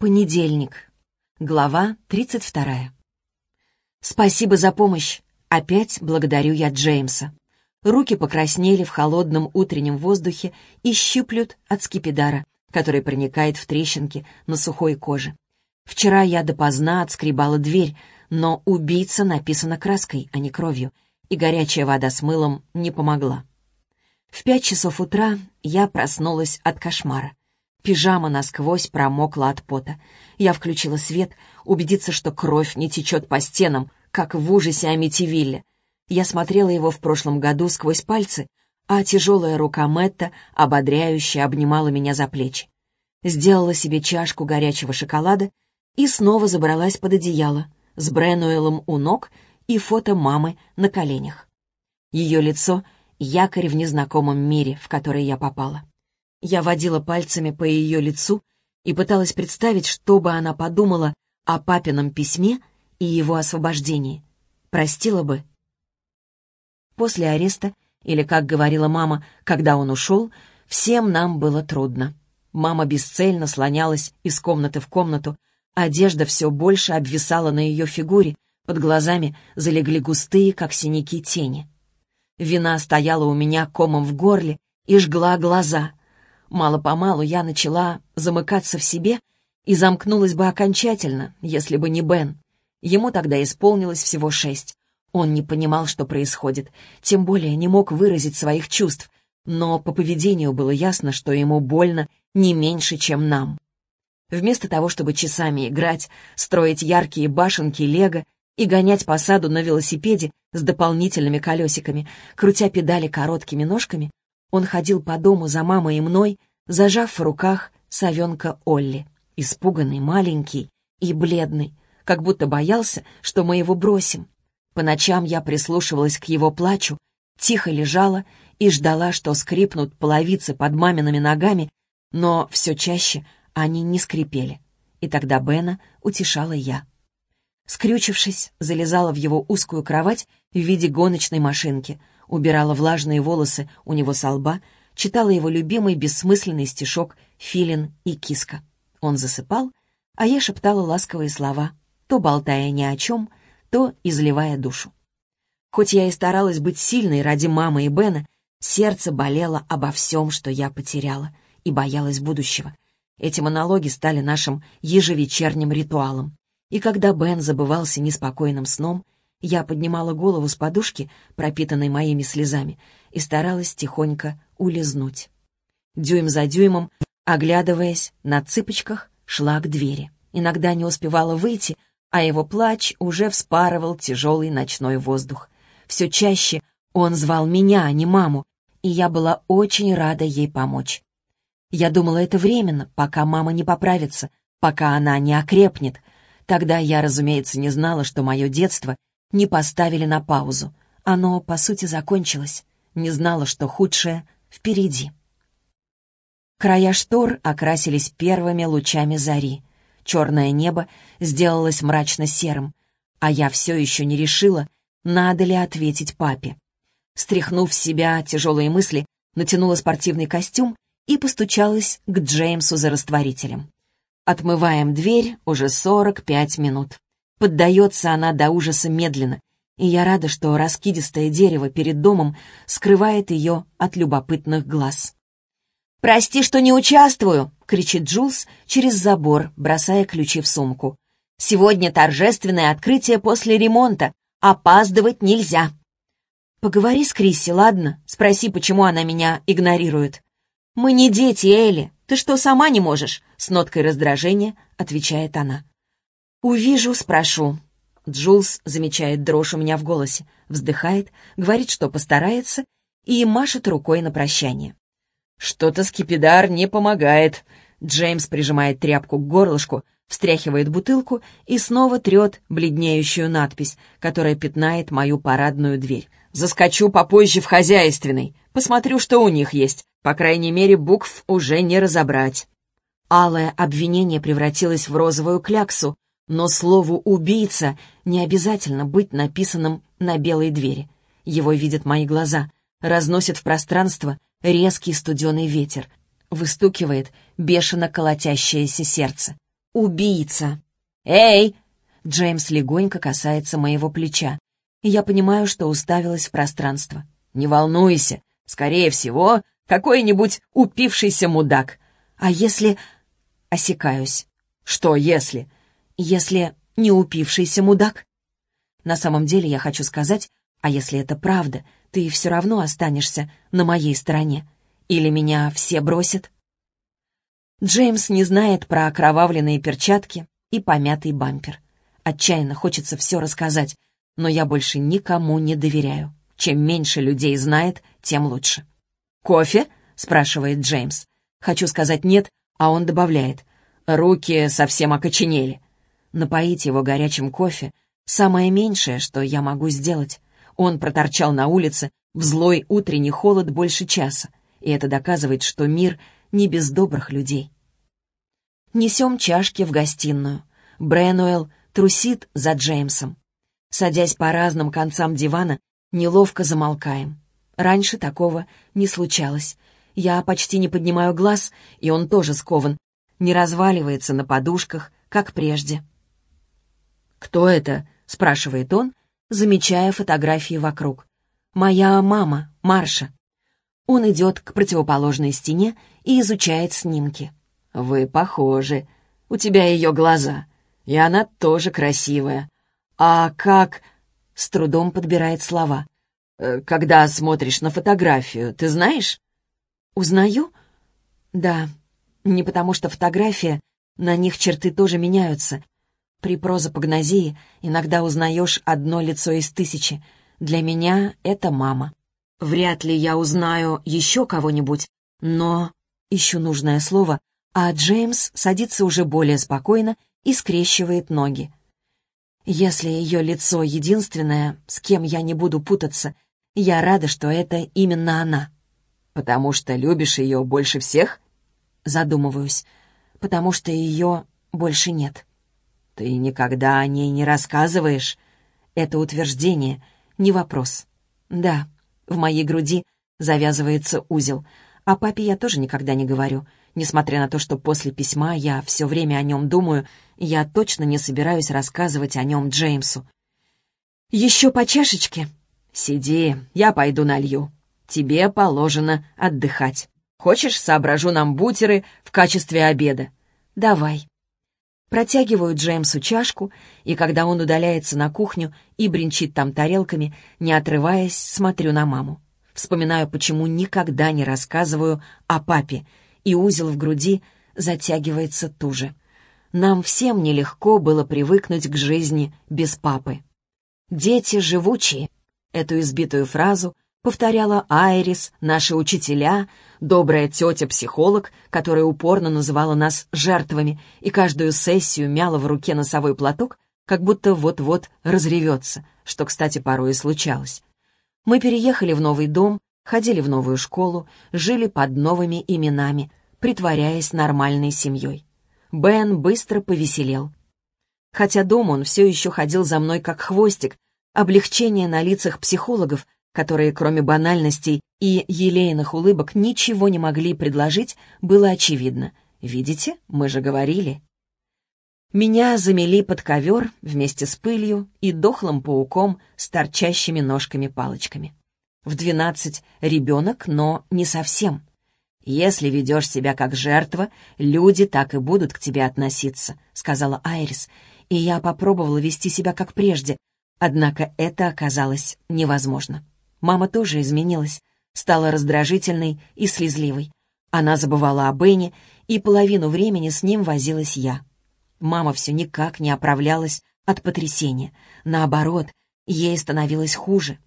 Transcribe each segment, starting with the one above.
Понедельник. Глава 32. Спасибо за помощь. Опять благодарю я Джеймса. Руки покраснели в холодном утреннем воздухе и щиплют от скипидара, который проникает в трещинки на сухой коже. Вчера я допоздна отскребала дверь, но «убийца» написано краской, а не кровью, и горячая вода с мылом не помогла. В пять часов утра я проснулась от кошмара. Пижама насквозь промокла от пота. Я включила свет, убедиться, что кровь не течет по стенам, как в ужасе Амитивилле. Я смотрела его в прошлом году сквозь пальцы, а тяжелая рука Мэтта ободряюще обнимала меня за плечи. Сделала себе чашку горячего шоколада и снова забралась под одеяло с Бренуэлом у ног и фото мамы на коленях. Ее лицо — якорь в незнакомом мире, в который я попала. Я водила пальцами по ее лицу и пыталась представить, что бы она подумала о папином письме и его освобождении. Простила бы. После ареста, или, как говорила мама, когда он ушел, всем нам было трудно. Мама бесцельно слонялась из комнаты в комнату, одежда все больше обвисала на ее фигуре, под глазами залегли густые, как синяки, тени. Вина стояла у меня комом в горле и жгла глаза — Мало-помалу я начала замыкаться в себе и замкнулась бы окончательно, если бы не Бен. Ему тогда исполнилось всего шесть. Он не понимал, что происходит, тем более не мог выразить своих чувств, но по поведению было ясно, что ему больно не меньше, чем нам. Вместо того, чтобы часами играть, строить яркие башенки лего и гонять по саду на велосипеде с дополнительными колесиками, крутя педали короткими ножками, он ходил по дому за мамой и мной, зажав в руках совенка Олли, испуганный, маленький и бледный, как будто боялся, что мы его бросим. По ночам я прислушивалась к его плачу, тихо лежала и ждала, что скрипнут половицы под мамиными ногами, но все чаще они не скрипели. И тогда Бена утешала я. Скрючившись, залезала в его узкую кровать в виде гоночной машинки, убирала влажные волосы у него со лба, читала его любимый бессмысленный стишок «Филин и киска». Он засыпал, а я шептала ласковые слова, то болтая ни о чем, то изливая душу. Хоть я и старалась быть сильной ради мамы и Бена, сердце болело обо всем, что я потеряла, и боялась будущего. Эти монологи стали нашим ежевечерним ритуалом. И когда Бен забывался неспокойным сном, я поднимала голову с подушки, пропитанной моими слезами, и старалась тихонько улизнуть. Дюйм за дюймом, оглядываясь, на цыпочках шла к двери. Иногда не успевала выйти, а его плач уже вспарывал тяжелый ночной воздух. Все чаще он звал меня, а не маму, и я была очень рада ей помочь. Я думала, это временно, пока мама не поправится, пока она не окрепнет. Тогда я, разумеется, не знала, что мое детство — не поставили на паузу. Оно, по сути, закончилось. Не знала, что худшее впереди. Края штор окрасились первыми лучами зари. Черное небо сделалось мрачно-серым, а я все еще не решила, надо ли ответить папе. Стряхнув с себя тяжелые мысли, натянула спортивный костюм и постучалась к Джеймсу за растворителем. Отмываем дверь уже сорок пять минут. Поддается она до ужаса медленно, и я рада, что раскидистое дерево перед домом скрывает ее от любопытных глаз. «Прости, что не участвую!» — кричит Джулс через забор, бросая ключи в сумку. «Сегодня торжественное открытие после ремонта. Опаздывать нельзя!» «Поговори с Крисси, ладно? Спроси, почему она меня игнорирует». «Мы не дети, Элли. Ты что, сама не можешь?» С ноткой раздражения отвечает она. «Увижу, спрошу». Джулс замечает дрожь у меня в голосе, вздыхает, говорит, что постарается, и машет рукой на прощание. «Что-то скипидар не помогает». Джеймс прижимает тряпку к горлышку, встряхивает бутылку и снова трет бледнеющую надпись, которая пятнает мою парадную дверь. «Заскочу попозже в хозяйственный. Посмотрю, что у них есть. По крайней мере, букв уже не разобрать». Алое обвинение превратилось в розовую кляксу, но слову «убийца» не обязательно быть написанным на белой двери. Его видят мои глаза, разносит в пространство резкий студеный ветер, выстукивает бешено колотящееся сердце. убийца. «Эй!» Джеймс легонько касается моего плеча. И я понимаю, что уставилась в пространство. «Не волнуйся. Скорее всего, какой-нибудь упившийся мудак. А если...» Осекаюсь. «Что если?» «Если не упившийся мудак?» На самом деле я хочу сказать, а если это правда, ты все равно останешься на моей стороне. Или меня все бросят?» Джеймс не знает про окровавленные перчатки и помятый бампер. Отчаянно хочется все рассказать, но я больше никому не доверяю. Чем меньше людей знает, тем лучше. «Кофе?» — спрашивает Джеймс. Хочу сказать «нет», а он добавляет. «Руки совсем окоченели». Напоить его горячим кофе — самое меньшее, что я могу сделать. Он проторчал на улице в злой утренний холод больше часа, и это доказывает, что мир не без добрых людей. Несем чашки в гостиную. Бренуэлл трусит за Джеймсом. Садясь по разным концам дивана, неловко замолкаем. Раньше такого не случалось. Я почти не поднимаю глаз, и он тоже скован. Не разваливается на подушках, как прежде. «Кто это?» — спрашивает он, замечая фотографии вокруг. «Моя мама, Марша». Он идет к противоположной стене и изучает снимки. «Вы похожи. У тебя ее глаза. И она тоже красивая. А как...» С трудом подбирает слова. «Э, «Когда смотришь на фотографию, ты знаешь?» «Узнаю?» «Да. Не потому что фотография, на них черты тоже меняются. При прозапогнозии иногда узнаешь одно лицо из тысячи. Для меня это мама. Вряд ли я узнаю еще кого-нибудь, но... Ищу нужное слово, а Джеймс садится уже более спокойно и скрещивает ноги. Если ее лицо единственное, с кем я не буду путаться, я рада, что это именно она. «Потому что любишь ее больше всех?» Задумываюсь. «Потому что ее больше нет». «Ты никогда о ней не рассказываешь?» Это утверждение, не вопрос. «Да, в моей груди завязывается узел. О папе я тоже никогда не говорю. Несмотря на то, что после письма я все время о нем думаю, я точно не собираюсь рассказывать о нем Джеймсу. «Еще по чашечке?» «Сиди, я пойду налью. Тебе положено отдыхать. Хочешь, соображу нам бутеры в качестве обеда?» «Давай». Протягиваю Джеймсу чашку, и когда он удаляется на кухню и бренчит там тарелками, не отрываясь, смотрю на маму. Вспоминаю, почему никогда не рассказываю о папе, и узел в груди затягивается туже. Нам всем нелегко было привыкнуть к жизни без папы. «Дети живучие» — эту избитую фразу повторяла Айрис, наши учителя, добрая тетя-психолог, которая упорно называла нас жертвами и каждую сессию мяла в руке носовой платок, как будто вот-вот разревется, что, кстати, порой и случалось. Мы переехали в новый дом, ходили в новую школу, жили под новыми именами, притворяясь нормальной семьей. Бен быстро повеселел. Хотя дома он все еще ходил за мной как хвостик, облегчение на лицах психологов, которые кроме банальностей и елейных улыбок ничего не могли предложить, было очевидно. Видите, мы же говорили. Меня замели под ковер вместе с пылью и дохлым пауком с торчащими ножками-палочками. В двенадцать ребенок, но не совсем. «Если ведешь себя как жертва, люди так и будут к тебе относиться», — сказала Айрис. И я попробовала вести себя как прежде, однако это оказалось невозможно. Мама тоже изменилась, стала раздражительной и слезливой. Она забывала о Бене, и половину времени с ним возилась я. Мама все никак не оправлялась от потрясения. Наоборот, ей становилось хуже.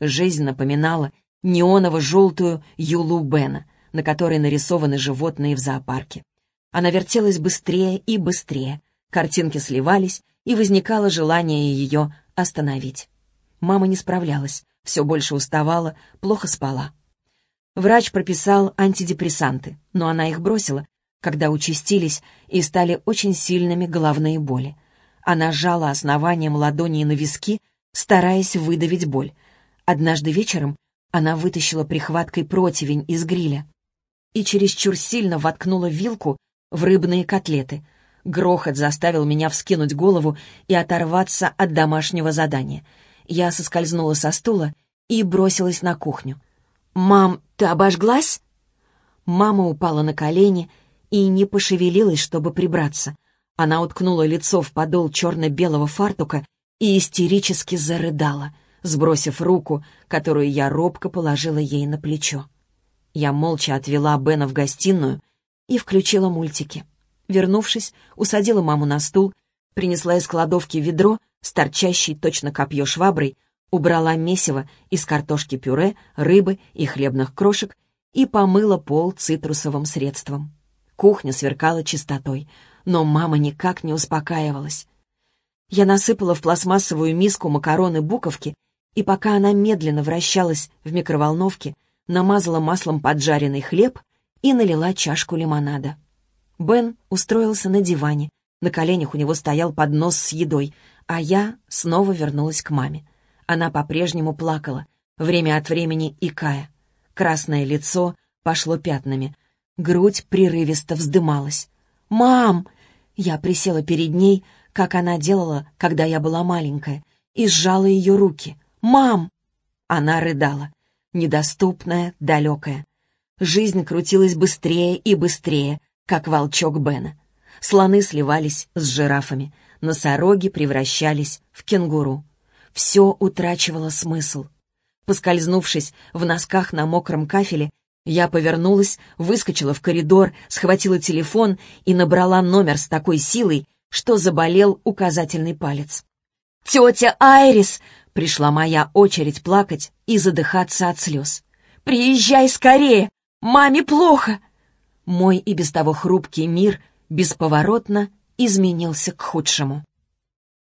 Жизнь напоминала неоново-желтую Юлу Бена, на которой нарисованы животные в зоопарке. Она вертелась быстрее и быстрее, картинки сливались, и возникало желание ее остановить. Мама не справлялась, все больше уставала, плохо спала. Врач прописал антидепрессанты, но она их бросила, когда участились и стали очень сильными головные боли. Она сжала основанием ладони на виски, стараясь выдавить боль. Однажды вечером она вытащила прихваткой противень из гриля и чересчур сильно воткнула вилку в рыбные котлеты. Грохот заставил меня вскинуть голову и оторваться от домашнего задания. Я соскользнула со стула и бросилась на кухню. «Мам, ты обожглась?» Мама упала на колени и не пошевелилась, чтобы прибраться. Она уткнула лицо в подол черно-белого фартука и истерически зарыдала, сбросив руку, которую я робко положила ей на плечо. Я молча отвела Бена в гостиную и включила мультики. Вернувшись, усадила маму на стул, принесла из кладовки ведро с торчащей точно копье шваброй, убрала месиво из картошки пюре, рыбы и хлебных крошек и помыла пол цитрусовым средством. Кухня сверкала чистотой, но мама никак не успокаивалась. Я насыпала в пластмассовую миску макароны-буковки, и пока она медленно вращалась в микроволновке, намазала маслом поджаренный хлеб и налила чашку лимонада. Бен устроился на диване. На коленях у него стоял поднос с едой, а я снова вернулась к маме. Она по-прежнему плакала, время от времени икая. Красное лицо пошло пятнами. Грудь прерывисто вздымалась. «Мам!» Я присела перед ней, как она делала, когда я была маленькая, и сжала ее руки. «Мам!» Она рыдала. Недоступная, далекая. Жизнь крутилась быстрее и быстрее, как волчок Бена. Слоны сливались с жирафами, носороги превращались в кенгуру. Все утрачивало смысл. Поскользнувшись в носках на мокром кафеле, я повернулась, выскочила в коридор, схватила телефон и набрала номер с такой силой, что заболел указательный палец. «Тетя Айрис!» — пришла моя очередь плакать и задыхаться от слез. «Приезжай скорее! Маме плохо!» Мой и без того хрупкий мир бесповоротно изменился к худшему.